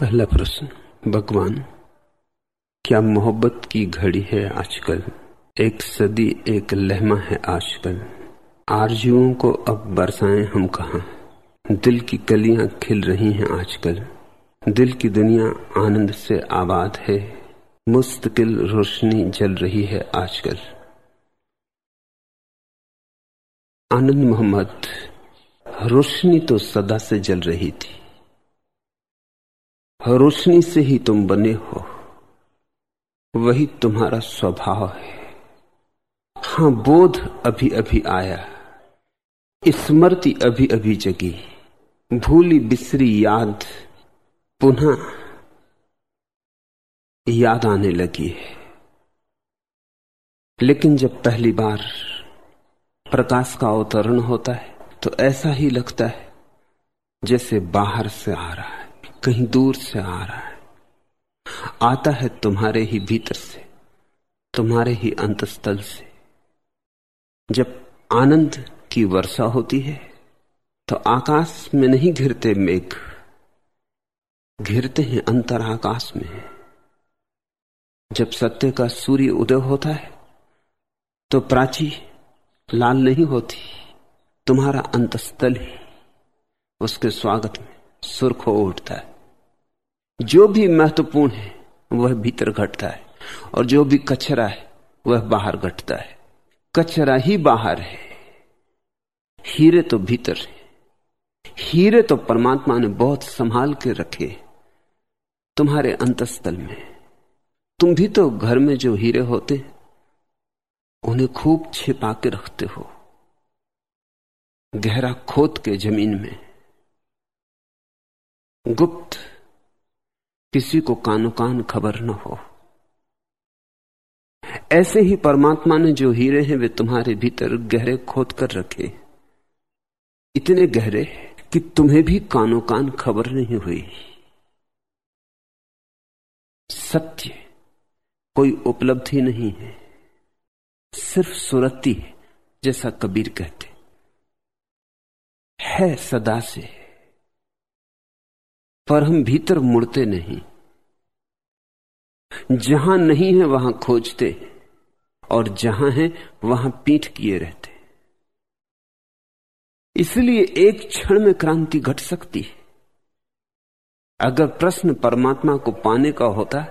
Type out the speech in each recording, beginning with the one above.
पहला प्रश्न, भगवान, क्या मोहब्बत की घड़ी है आजकल? एक सदी, एक लहमा है आजकल। आरजुओं को अब बरसाएँ हम कहा? दिल की कलियाँ खिल रही हैं आजकल। दिल की दुनिया आनंद से आबाद है। मुस्तकिल रोशनी जल रही है आजकल। आनंद मोहम्मद, रोशनी तो सदा से जल रही थी। रोशनी से ही तुम बने हो। वही तुम्हारा स्वभाव है। हाँ, बोध अभी अभी आया। स्मृति अभी अभी जगी। भूली बिसरी याद पुनः याद आने लगी है। लेकिन जब पहली बार प्रकाश का अवतरण होता है तो ऐसा ही लगता है जैसे बाहर से आ रहा है। कहीं दूर से आ रहा है। आता है तुम्हारे ही भीतर से, तुम्हारे ही अंतस्थल से। जब आनंद की वर्षा होती है तो आकाश में नहीं घिरते मेघ, घिरते हैं अंतर आकाश में। जब सत्य का सूर्य उदय होता है तो प्राची लाल नहीं होती, तुम्हारा अंतस्थल ही, उसके स्वागत में। सुर्ख हो उठता है। जो भी महत्वपूर्ण है, वह भीतर घटता है। और जो भी कचरा है, वह बाहर घटता है। कचरा ही बाहर है। हीरे तो भीतर है। हीरे तो परमात्मा ने बहुत संभाल के रखे तुम्हारे अंतस्थल में। तुम भी तो घर में जो हीरे होते उन्हें खूब छिपा के रखते हो। गहरा खोद के ज़मीन में। गुप्त किसी को कानो कान खबर न हो। ऐसे ही परमात्मा ने जो हीरे हैं, वे तुम्हारे भीतर गहरे खोद कर रखे। इतने गहरे कि तुम्हें भी कानो कान खबर नहीं हुई। सत्य कोई उपलब्धि नहीं है। सिर्फ़ सुरती है, जैसा कबीर कहते। है सदा से। पर हम भीतर मुड़ते नहीं। जहाँ नहीं है वहाँ खोजते, और जहाँ है वहाँ पीठ किए रहते। इसलिए एक क्षण में क्रांति घट सकती है। अगर प्रश्न परमात्मा को पाने का होता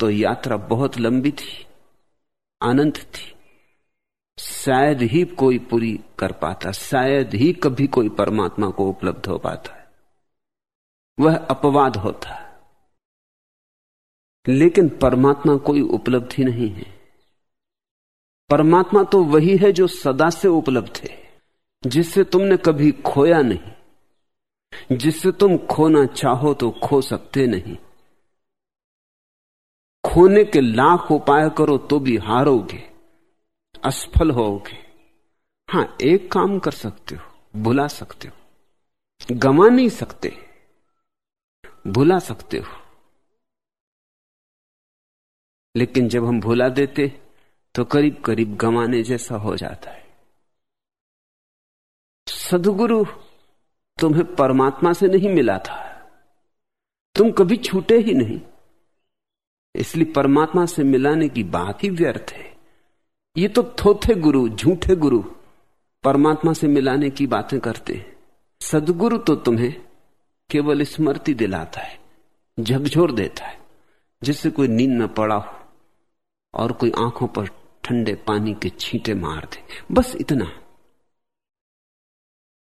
तो यात्रा बहुत लंबी थी, अनंत थी। शायद ही कोई पूरी कर पाता, शायद ही कभी कोई परमात्मा को उपलब्ध हो पाता। वह अपवाद होता। लेकिन परमात्मा कोई उपलब्धि नहीं है। परमात्मा तो वही है जो सदा से उपलब्ध है, जिससे तुमने कभी खोया नहीं। जिससे तुम खोना चाहो तो खो सकते नहीं। खोने के लाख उपाय करो तो भी हारोगे, असफल होगे। हाँ, एक काम कर सकते हो भुला सकते हो। गमा नहीं सकते। भुला सकते हो। लेकिन जब हम भुला देते तो करीब करीब गंवाने जैसा हो जाता है। सदगुरु तुम्हें परमात्मा से नहीं मिला था। तुम कभी छूटे ही नहीं। इसलिए परमात्मा से मिलाने की बात ही व्यर्थ है। ये तो थोथे गुरु, झूठे गुरु परमात्मा से मिलाने की बातें करते हैं। सदगुरु तो तुम्हें केवल स्मृति दिलाता है, झकझोर देता है, जिससे कोई नींद न पड़ा हो और कोई आँखों पर ठंडे पानी के छींटे मार दे। बस इतना।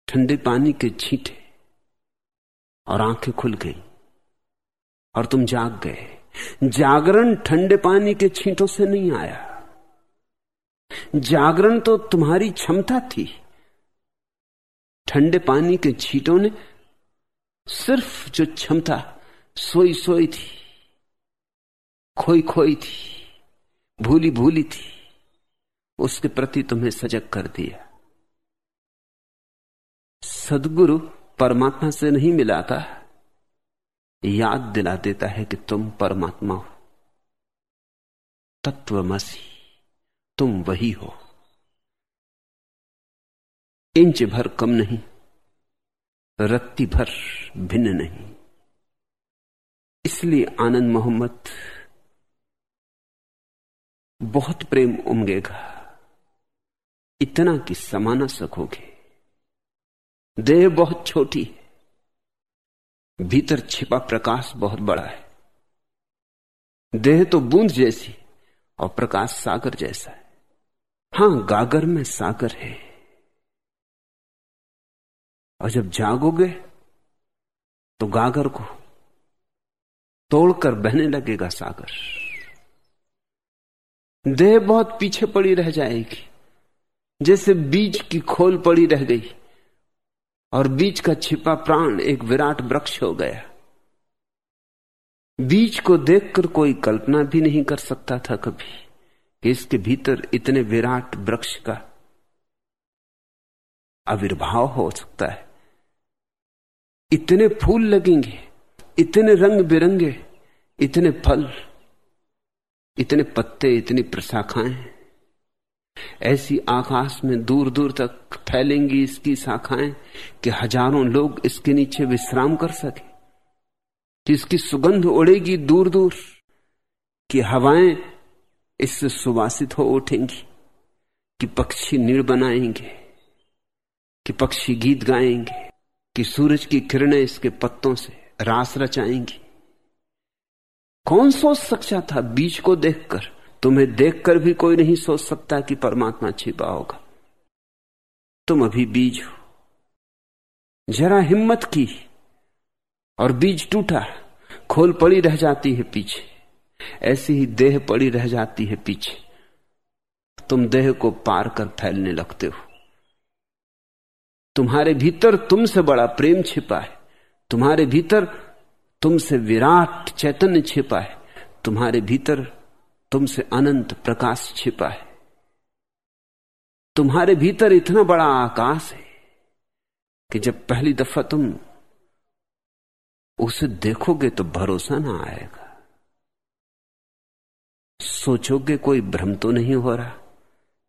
ठंडे पानी के छींटे और आँखें खुल गई और तुम जाग गए। जागरण ठंडे पानी के छींटों से नहीं आया। जागरण तो तुम्हारी क्षमता थी। ठंडे पानी के छींटों ने सिर्फ़ जो क्षमता सोई सोई थी, खोई खोई थी, भूली भूली थी, उसके प्रति तुम्हें सजग कर दिया। सदगुरु परमात्मा से नहीं मिलाता, याद दिला देता है कि तुम परमात्मा हो। तत्वमसी, तुम वही हो। इंच भर कम नहीं। रत्ती भर भिन्न नहीं। इसलिए आनंद मोहम्मद, बहुत प्रेम उमगेगा। इतना कि समा न सकोगे देह बहुत छोटी है, भीतर छिपा प्रकाश बहुत बड़ा है। देह तो बूंद जैसी और प्रकाश सागर जैसा है। हाँ, गागर में सागर है। और जब जागोगे तो गागर को तोड़कर बहने लगेगा सागर। देह बहुत पीछे पड़ी रह जाएगी, जैसे बीज की खोल पड़ी रह गई, और बीज का छिपा प्राण एक विराट वृक्ष हो गया। बीज को देखकर कोई कल्पना भी नहीं कर सकता था कभी कि इसके भीतर इतने विराट वृक्ष का आविर्भाव हो सकता है। इतने फूल लगेंगे, इतने रंग बिरंगे, इतने फल, इतने पत्ते, इतनी प्रशाखाएँ, ऐसी आकाश में दूर दूर तक फैलेंगी इसकी शाखाएँ कि हज़ारों लोग इसके नीचे विश्राम कर सके। इसकी सुगंध उड़ेगी दूर दूर कि हवाएँ इससे सुवासित हो उठेंगी, कि पक्षी नीड़ बनाएँगे। कि पक्षी गीत गाएँगे, कि सूरज की किरणें इसके पत्तों से रास रचाएँगी। कौन सोच सकता था बीज को देखकर? तुम्हें देखकर भी कोई नहीं सोच सकता कि परमात्मा छिपा होगा। तुम अभी बीज हो। जरा हिम्मत की और बीज टूटा, खोल पड़ी रह जाती है पीछे। ऐसी ही देह पड़ी रह जाती है पीछे। तुम देह को पार कर फैलने लगते हो। तुम्हारे भीतर तुमसे बड़ा प्रेम छिपा है। तुम्हारे भीतर तुमसे विराट चैतन्य छिपा है। तुम्हारे भीतर तुमसे अनंत प्रकाश छिपा है। तुम्हारे भीतर इतना बड़ा आकाश है कि जब पहली दफ़ा तुम उसे देखोगे तो भरोसा ना आएगा। सोचोगे कोई भ्रम तो नहीं हो रहा।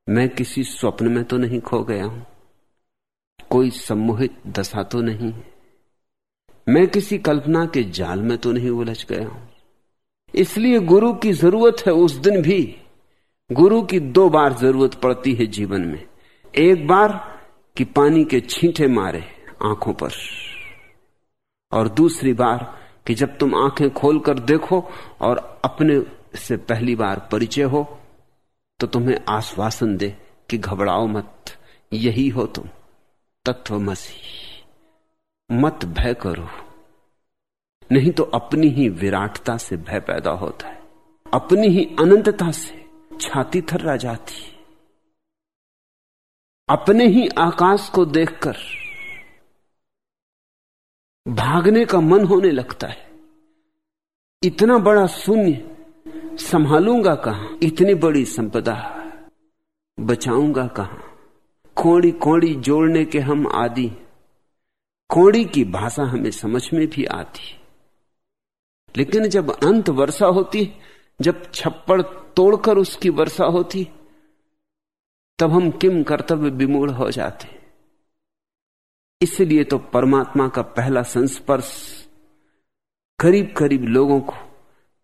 मैं किसी स्वप्न में तो नहीं खो गया हूँ। कोई सम्मोहित दशा तो नहीं है। मैं किसी कल्पना के जाल में तो नहीं उलझ गया हूँ। इसलिए गुरु की ज़रूरत है उस दिन भी। गुरु की दो बार ज़रूरत पड़ती है जीवन में। एक बार कि पानी के छींटे मारे आँखों पर, और दूसरी बार कि जब तुम आँखें खोलकर देखो और अपने से पहली बार परिचय हो तो तुम्हें आश्वासन दे कि घबराओ मत, यही हो तुम। तत्वमसी मत भय करो। नहीं तो अपनी ही विराटता से भय पैदा होता है। अपनी ही अनंतता से छाती थर्रा जाती अपने ही आकाश को देखकर भागने का मन होने लगता है। इतना बड़ा शून्य संभालूँगा कहाँ? इतनी बड़ी संपदा बचाऊँगा कहाँ? कोड़ी कोड़ी जोड़ने के हम आदि कोड़ी की भाषा हमें समझ में भी आती लेकिन जब अंत वर्षा होती जब छप्पड़ तोड़कर उसकी वर्षा होती तब हम किम कर्तव्य विमूढ़ हो जाते इसलिए तो परमात्मा का पहला संस्पर्श करीब करीब लोगों को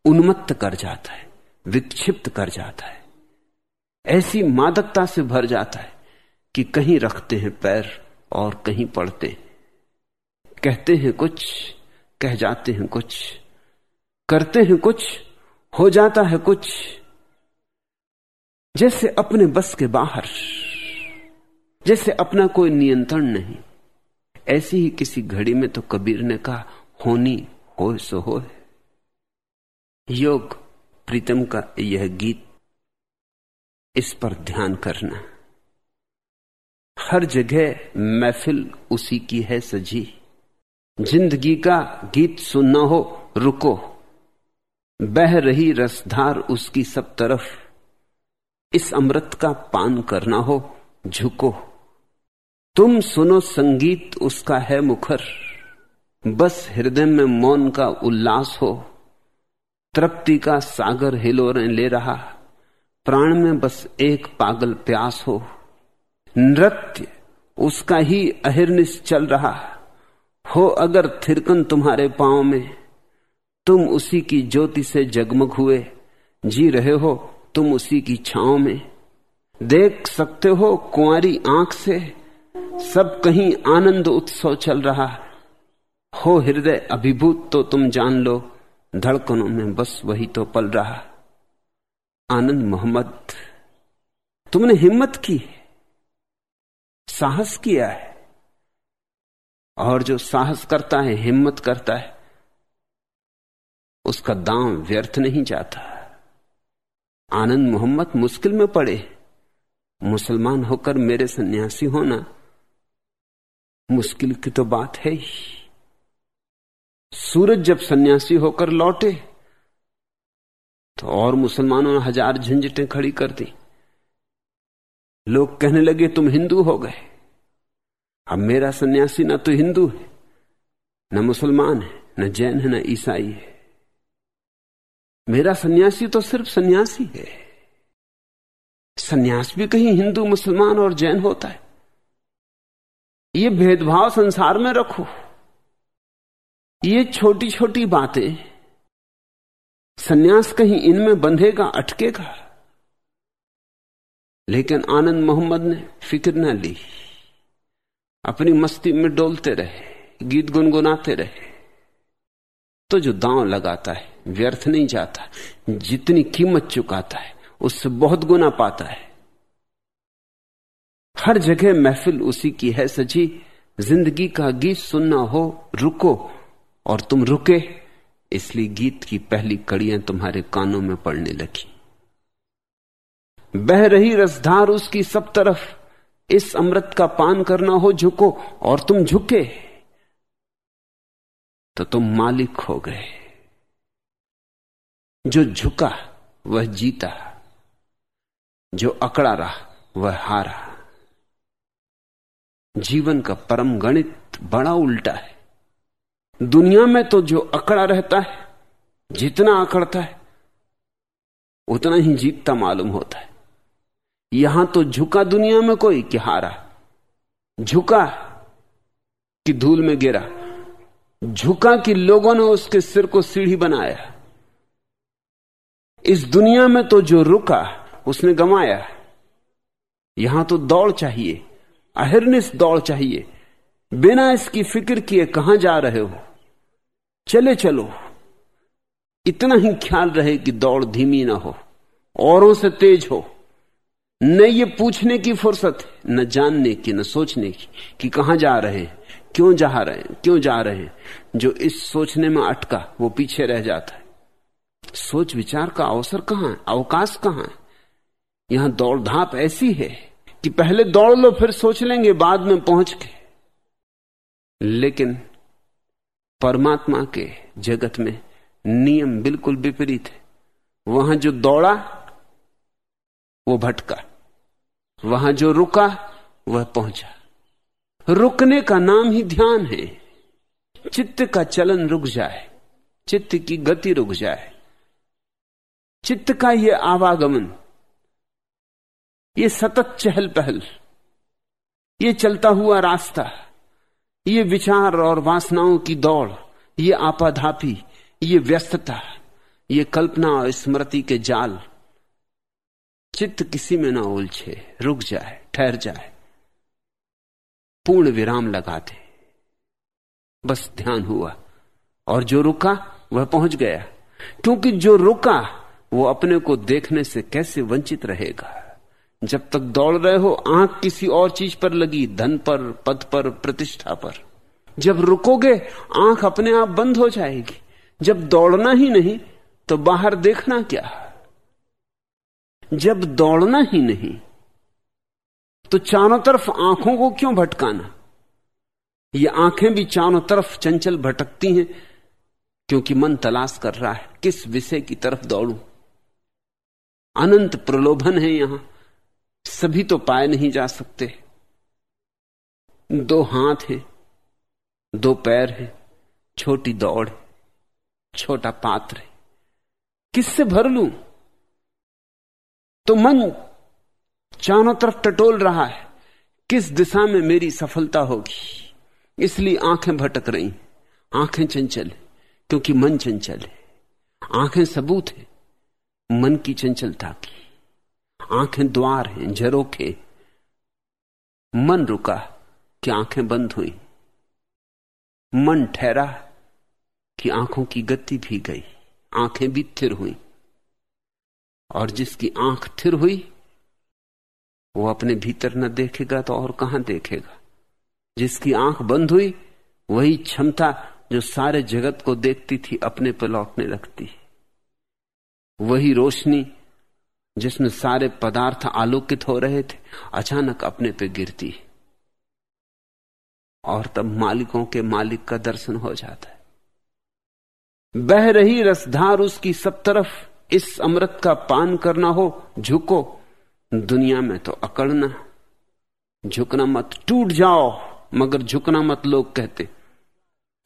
उन्मत्त कर जाता है, विक्षिप्त कर जाता है। ऐसी मादकता से भर जाता है। कि कहीं रखते हैं पैर और कहीं पड़ते कहते हैं कुछ, कह जाते हैं कुछ, करते हैं कुछ, हो जाता है कुछ। जैसे अपने बस के बाहर, जैसे अपना कोई नियंत्रण नहीं। ऐसी ही किसी घड़ी में तो कबीर ने कहा, होनी हो सो हो योग प्रीतम का यह गीत इस पर ध्यान करना। हर जगह महफिल उसी की है सजी। ज़िंदगी का गीत सुनना हो, रुको। बह रही रसधार उसकी सब तरफ़। इस अमृत का पान करना हो, झुको। तुम सुनो संगीत उसका है मुखर। बस हृदय में मौन का उल्लास हो। तृप्ति का सागर हिलोरें ले रहा। प्राण में बस एक पागल प्यास हो। नृत्य, उसका ही अहिर्निश चल रहा हो। अगर थिरकन तुम्हारे पाँव में, तुम उसी की ज्योति से जगमग हुए, जी रहे हो तुम उसी की छाओ में। देख सकते हो कुंवारी आँख से, सब कहीं आनंद उत्सव चल रहा हो। हृदय अभिभूत तो तुम जान लो, धड़कनों में बस वही तो पल रहा आनंद मोहम्मद, तुमने हिम्मत की साहस किया है। और जो साहस करता है, हिम्मत करता है, उसका दाम व्यर्थ नहीं जाता। आनंद मोहम्मद मुश्किल में पड़े। मुसलमान होकर मेरे सन्यासी होना मुश्किल की तो बात है ही। सूरज जब सन्यासी होकर लौटे तो और मुसलमानों ने हज़ार झंझटें खड़ी कर दी। लोग कहने लगे, तुम हिंदू हो गए। अब मेरा सन्यासी ना तो हिंदू है, न मुसलमान है, न जैन है, न ईसाई है। मेरा सन्यासी तो सिर्फ़ सन्यासी है। सन्यास भी कहीं हिंदू, मुसलमान और जैन होता है। ये भेदभाव संसार में रखो। ये छोटी छोटी बातें, सन्यास कहीं इनमें बंधेगा, अटकेगा। लेकिन आनंद मोहम्मद ने फ़िक्र न ली। अपनी मस्ती में डोलते रहे, गीत गुनगुनाते रहे। तो जो दांव लगाता है, व्यर्थ नहीं जाता, जितनी कीमत चुकाता है, उससे बहुत गुना पाता है। हर जगह महफिल उसी की है सजी। ज़िंदगी का गीत सुनना हो, रुको, और तुम रुके, इसलिए गीत की पहली कड़ियाँ तुम्हारे कानों में पड़ने लगी। बह रही रसधार उसकी सब तरफ़। इस अमृत का पान करना हो झुको, और तुम झुके तो तुम मालिक हो गए। जो झुका, वह जीता। जो अकड़ा रहा, वह हारा। जीवन का परम गणित बड़ा उल्टा है। दुनिया में तो जो अकड़ा रहता है, जितना अकड़ता है, उतना ही जीतता मालूम होता है। यहाँ तो झुका दुनिया में कोई कि हारा। झुका कि धूल में गिरा। झुका कि लोगों ने उसके सिर को सीढ़ी बनाया। इस दुनिया में तो जो रुका, उसने गमाया यहाँ तो दौड़ चाहिए अहिर्निश दौड़ चाहिए। बिना इसकी फ़िक्र किए कहाँ जा रहे हो? चले चलो। इतना ही ख्याल रहे कि दौड़ धीमी ना हो, औरों से तेज हो। न ये पूछने की फुर्सत है, न जानने की, न सोचने की कि कहाँ जा रहे हैं, क्यों जा रहे हैं, क्यों जा रहे हैं। जो इस सोचने में अटका, वो पीछे रह जाता है। सोच विचार का अवसर कहाँ है, अवकाश कहाँ है? यहाँ दौड़ धाप ऐसी है कि पहले दौड़ लो, फिर सोच लेंगे, बाद में पहुँच के। लेकिन परमात्मा के जगत में नियम बिल्कुल विपरीत है। वहाँ जो दौड़ा, वो भटका। वहाँ जो रुका, वह पहुँचा। रुकने का नाम ही ध्यान है। चित्त का चलन रुक जाए, चित्त की गति रुक जाए। चित्त का यह आवागमन, ये सतत चहल पहल ये चलता हुआ रास्ता, ये विचार और वासनाओं की दौड़, ये आपाधापी, ये व्यस्तता, ये कल्पना और स्मृति के जाल चित्त किसी में ना उलझे, रुक जाए, ठहर जाए। पूर्ण विराम लगा दे बस ध्यान हुआ, और जो रुका, वह पहुँच गया। क्योंकि जो रुका, वो अपने को देखने से कैसे वंचित रहेगा? जब तक दौड़ रहे हो, आँख किसी और चीज़ पर लगी, धन पर, पद पर, प्रतिष्ठा पर। जब रुकोगे, आँख अपने आप बंद हो जाएगी। जब दौड़ना ही नहीं तो बाहर देखना क्या? जब दौड़ना ही नहीं तो चारों तरफ़ आँखों को क्यों भटकाना? ये आँखें भी चारों तरफ़ चंचल भटकती हैं, क्योंकि मन तलाश कर रहा है, किस विषय की तरफ़ दौड़ू? अनंत प्रलोभन है यहाँ, सभी तो पाए नहीं जा सकते। दो हाथ हैं, दो पैर हैं, छोटी दौड़ है छोटा पात्र है। किससे भर लू? तो मन चारों तरफ़ टटोल रहा है, किस दिशा में मेरी सफलता होगी? इसलिए आँखें भटक रही, आँखें चंचल क्योंकि मन चंचल है। आँखें सबूत है, मन की चंचलता की। आँखें द्वार हैं, झरोखे मन रुका कि आँखें बंद हुई। मन ठहरा कि आँखों की गति भी गई, आँखें भी थिर हुई। और जिसकी आँख थिर हुई, वो अपने भीतर न देखेगा तो और कहाँ देखेगा? जिसकी आँख बंद हुई, वही क्षमता जो सारे जगत को देखती थी, अपने पर लौटने लगती। वही रोशनी जिसमें सारे पदार्थ आलोकित हो रहे थे, अचानक अपने पे गिरती। और तब मालिकों के मालिक का दर्शन हो जाता है। बह रही रसधार उसकी सब तरफ़ इस अमृत का पान करना हो, झुको। दुनिया में तो अकड़ना झुकना मत, टूट जाओ, मगर झुकना मत, लोग कहते।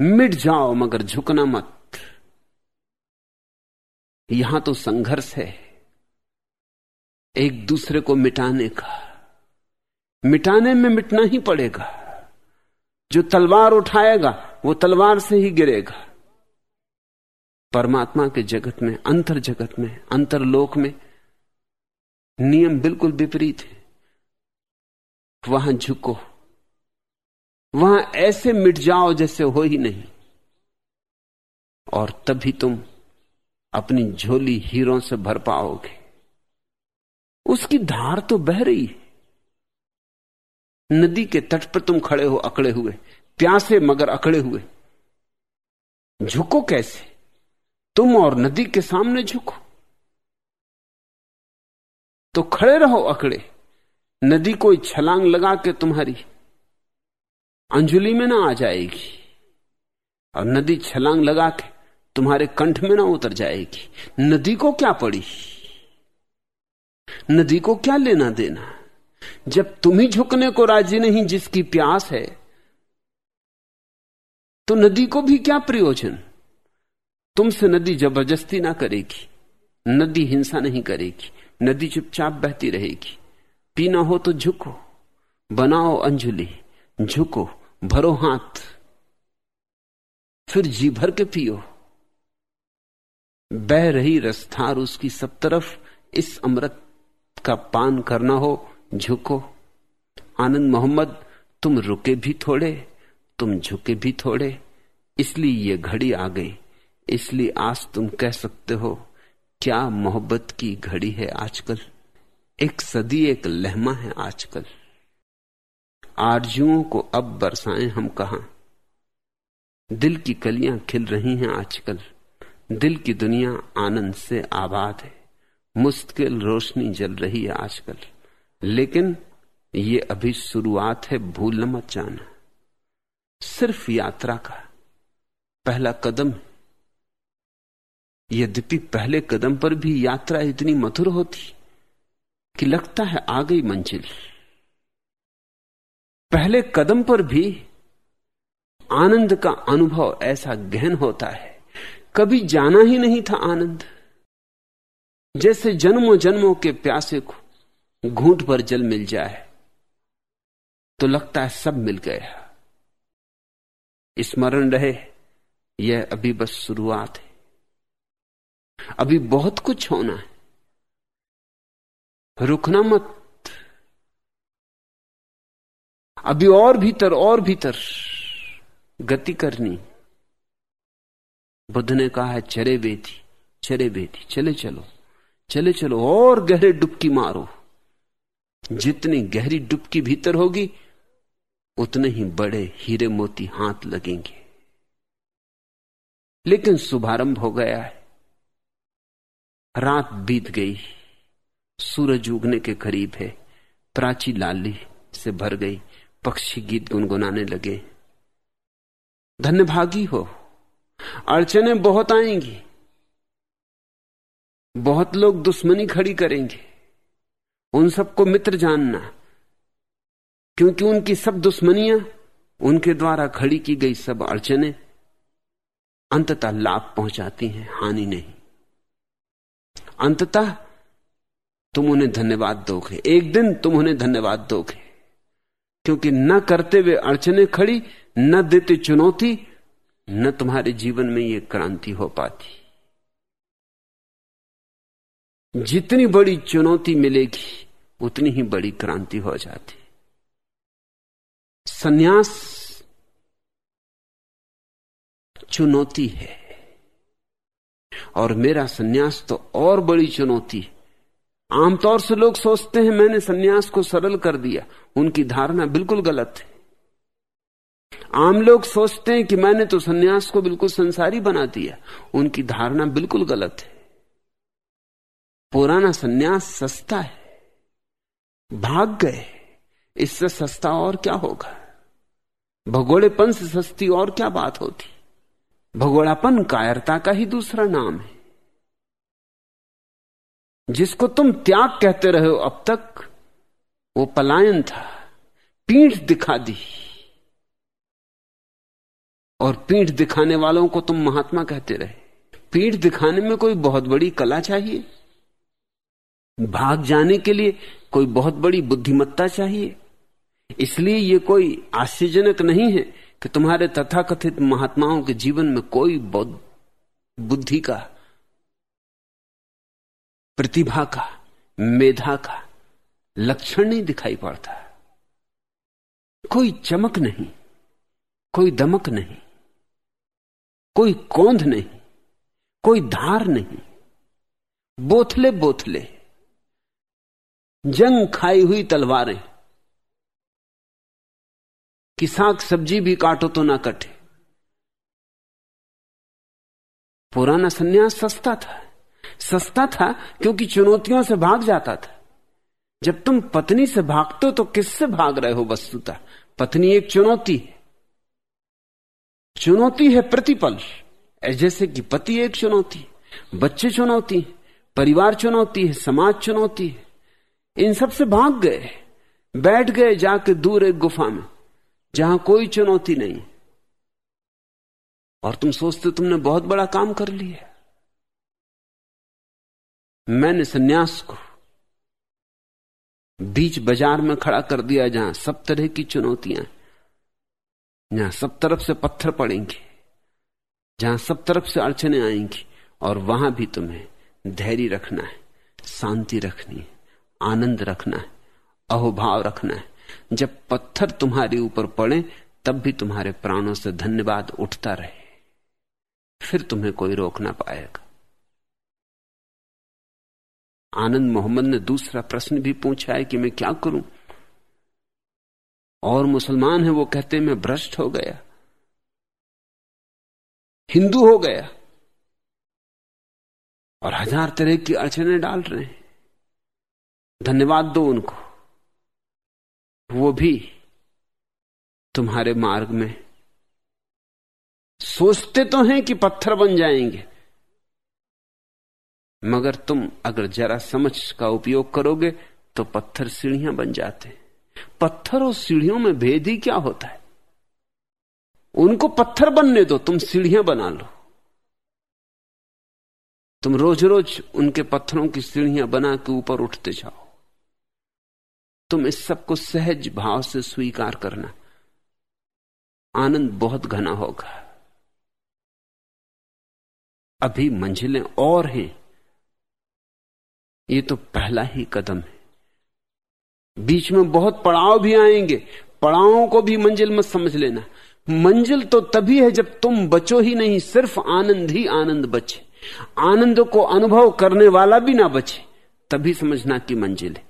मिट जाओ, मगर झुकना मत। यहाँ तो संघर्ष है, एक दूसरे को मिटाने का। मिटाने में मिटना ही पड़ेगा। जो तलवार उठाएगा, वो तलवार से ही गिरेगा। परमात्मा के जगत में, अंतर जगत में, अंतरलोक में नियम बिल्कुल विपरीत है। वहाँ झुको। वहाँ ऐसे मिट जाओ जैसे हो ही नहीं। और तभी तुम अपनी झोली हीरों से भर पाओगे। उसकी धार तो बह रही है। नदी के तट पर तुम खड़े हो, अकड़े हुए। प्यासे मगर अकड़े हुए। झुको कैसे? तुम और नदी के सामने झुको। तो खड़े रहो अकड़े। नदी कोई छलांग लगा के तुम्हारी अंजुली में ना आ जाएगी। और नदी छलांग लगा के तुम्हारे कंठ में ना उतर जाएगी। नदी को क्या पड़ी? नदी को क्या लेना देना? जब तुम ही झुकने को राज़ी नहीं, जिसकी प्यास है तो नदी को भी क्या प्रयोजन? तुमसे नदी ज़बरदस्ती ना करेगी। नदी हिंसा नहीं करेगी। नदी चुपचाप बहती रहेगी। पीना हो तो झुको। बनाओ अंजुली, झुको, भरो हाथ। फिर जी भर के पियो। बह रही रसथार उसकी सब तरफ़। इस अमृत का पान करना हो, झुको। आनंद मोहम्मद, तुम रुके भी थोड़े, तुम झुके भी थोड़े, इसलिए ये घड़ी आ गई। इसलिए आज तुम कह सकते हो, क्या मोहब्बत की घड़ी है आजकल? एक सदी, एक लहमा है आजकल। आरजुओं को अब बरसाएँ हम कहा? दिल की कलियाँ खिल रही हैं आजकल। दिल की दुनिया आनंद से आबाद है। मुश्किल रोशनी जल रही है आजकल। लेकिन ये अभी शुरुआत है, भूल मत जाना। सिर्फ़ यात्रा का पहला कदम यद्यपि पहले कदम पर भी यात्रा इतनी मधुर होती कि लगता है आ गई मंजिल। पहले कदम पर भी आनंद का अनुभव ऐसा गहन होता है। कभी जाना ही नहीं था आनंद। जैसे जन्मों जन्मों के प्यासे को घूंट पर जल मिल जाए तो लगता है सब मिल गया। स्मरण रहे, यह अभी बस शुरुआत है। अभी बहुत कुछ होना है। रुकना मत। अभी और भीतर और भीतर गति करनी। बुद्ध ने कहा है, चरे बेटी चरे बेटी चले चलो चले चलो, और गहरे डुबकी मारो। जितनी गहरी डुबकी भीतर होगी, उतने ही बड़े हीरे मोती हाथ लगेंगे। लेकिन शुभारंभ हो गया है। रात बीत गई। सूरज उगने के करीब है। प्राची लाली से भर गई। पक्षी गीत गुनगुनाने लगे। धन्यभागी हो। अड़चने बहुत आएँगी। बहुत लोग दुश्मनी खड़ी करेंगे। उन सबको मित्र जानना। क्योंकि उनकी सब दुश्मनियाँ, उनके द्वारा खड़ी की गई सब अड़चने अंततः लाभ पहुंचाती हैं, हानि नहीं। अंततः तुम उन्हें धन्यवाद दोगे। एक दिन तुम उन्हें धन्यवाद दोगे। क्योंकि न करते हुए अड़चने खड़ी, न देते चुनौती, न तुम्हारे जीवन में यह क्रांति हो पाती। जितनी बड़ी चुनौती मिलेगी, उतनी ही बड़ी क्रांति हो जाती। सन्यास चुनौती है। और मेरा सन्यास तो और बड़ी चुनौती आमतौर से लोग सोचते हैं, मैंने सन्यास को सरल कर दिया। उनकी धारणा बिल्कुल गलत है। आम लोग सोचते हैं कि मैंने तो सन्यास को बिल्कुल संसारी बना दिया। उनकी धारणा बिल्कुल गलत है। पुराना सन्यास सस्ता है। भाग गए। इससे सस्ता और क्या होगा? भगोड़ेपन से सस्ती और क्या बात होती? भगोड़ापन कायरता का ही दूसरा नाम है। जिसको तुम त्याग कहते रहे हो अब तक, वो पलायन था, पीठ दिखा दी। और पीठ दिखाने वालों को तुम महात्मा कहते रहे। पीठ दिखाने में कोई बहुत बड़ी कला चाहिए? भाग जाने के लिए कोई बहुत बड़ी बुद्धिमत्ता चाहिए? इसलिए यह कोई आश्चर्यजनक नहीं है कि तुम्हारे तथाकथित महात्माओं के जीवन में कोई बौद्ध बुद्धि का, प्रतिभा का, मेधा का लक्षण नहीं दिखाई पड़ता। कोई चमक नहीं, कोई दमक नहीं, कोई कौंध नहीं, कोई धार नहीं। बोथले बोथले जंग खाई हुई तलवारें कि साग सब्ज़ी भी काटो तो ना कटे। पुराना सन्यास सस्ता था। सस्ता था क्योंकि चुनौतियों से भाग जाता था। जब तुम पत्नी से भागते हो तो किससे भाग रहे हो वस्तुता? पत्नी एक चुनौती है। चुनौती है प्रतिपल। जैसे कि पति एक चुनौती बच्चे चुनौती परिवार चुनौती है, समाज चुनौती है। इन सबसे भाग गए, बैठ गए जाके दूर एक गुफा में। जहाँ कोई चुनौती नहीं। और तुम सोचते तुमने बहुत बड़ा काम कर लिया। मैंने सन्यास को बीच बाज़ार में खड़ा कर दिया, जहाँ सब तरह की चुनौतियाँ, जहाँ सब तरफ़ से पत्थर पड़ेंगे, जहाँ सब तरफ़ से अड़चने आएँगी, और वहाँ भी तुम्हें धैर्य रखना है, शांति रखनी है, आनंद रखना है, अहोभाव रखना है। जब पत्थर तुम्हारे ऊपर पड़े, तब भी तुम्हारे प्राणों से धन्यवाद उठता रहे। फिर तुम्हें कोई रोक ना पाएगा। आनंद मोहम्मद ने दूसरा प्रश्न भी पूछा है कि मैं क्या करूँ? और मुसलमान है, वो कहते मैं भ्रष्ट हो गया। हिंदू हो गया। और हज़ार तरह की अड़चने डाल रहे हैं। धन्यवाद दो उनको। वो भी तुम्हारे मार्ग में। सोचते तो हैं कि पत्थर बन जाएँगे, मगर तुम अगर जरा समझ का उपयोग करोगे तो पत्थर सीढ़ियाँ बन जाते। हैं पत्थर और सीढ़ियों में भेद ही क्या होता है? उनको पत्थर बनने दो, तुम सीढ़ियाँ बना लो। तुम रोज रोज उनके पत्थरों की सीढ़ियाँ बना के ऊपर उठते जाओ। तुम इस सबको सहज भाव से स्वीकार करना। आनंद बहुत घना होगा। अभी मंजिलें और हैं। ये तो पहला ही कदम है। बीच में बहुत पड़ाव भी आएँगे। पड़ावों को भी मंजिल मत समझ लेना। मंजिल तो तभी है जब तुम बचो ही नहीं, सिर्फ़ आनंद ही आनंद बचे। आनंद को अनुभव करने वाला भी ना बचे, तभी समझना कि मंजिल है।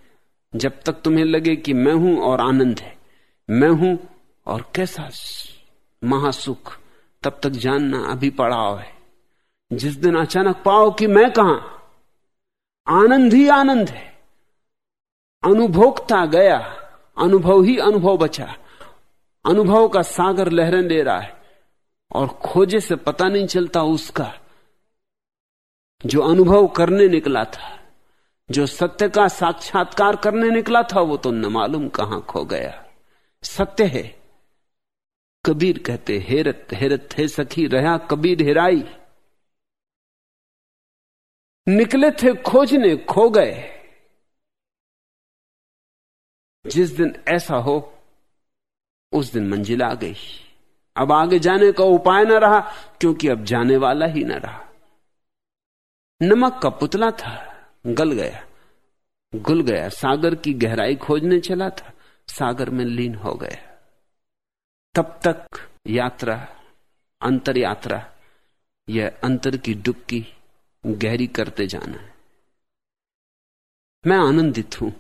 जब तक तुम्हें लगे कि मैं हूँ और आनंद है, मैं हूँ और कैसा महासुख, तब तक जानना अभी पड़ाव है। जिस दिन अचानक पाओ कि मैं कहा, आनंद ही आनंद है। अनुभोक्ता गया, अनुभव ही अनुभव बचा। अनुभव का सागर लहरें ले रहा है और खोजे से पता नहीं चलता उसका जो अनुभव करने निकला था। जो सत्य का साक्षात्कार करने निकला था, वो तो न मालूम कहाँ खो गया। सत्य है। कबीर कहते, हेरत हेरत, हे सखी, रहा कबीर हेराई। निकले थे, खोजने, खो गए। जिस दिन ऐसा हो, उस दिन मंजिल आ गई। अब आगे जाने का उपाय ना रहा, क्योंकि अब जाने वाला ही ना रहा। नमक का पुतला था। गल गया। गुल गया। सागर की गहराई खोजने चला था। सागर में लीन हो गया। तब तक यात्रा अंतर यात्रा यह अंतर की डुबकी गहरी करते जाना है। मैं आनंदित हूँ।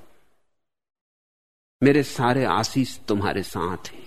मेरे सारे आशीष तुम्हारे साथ हैं।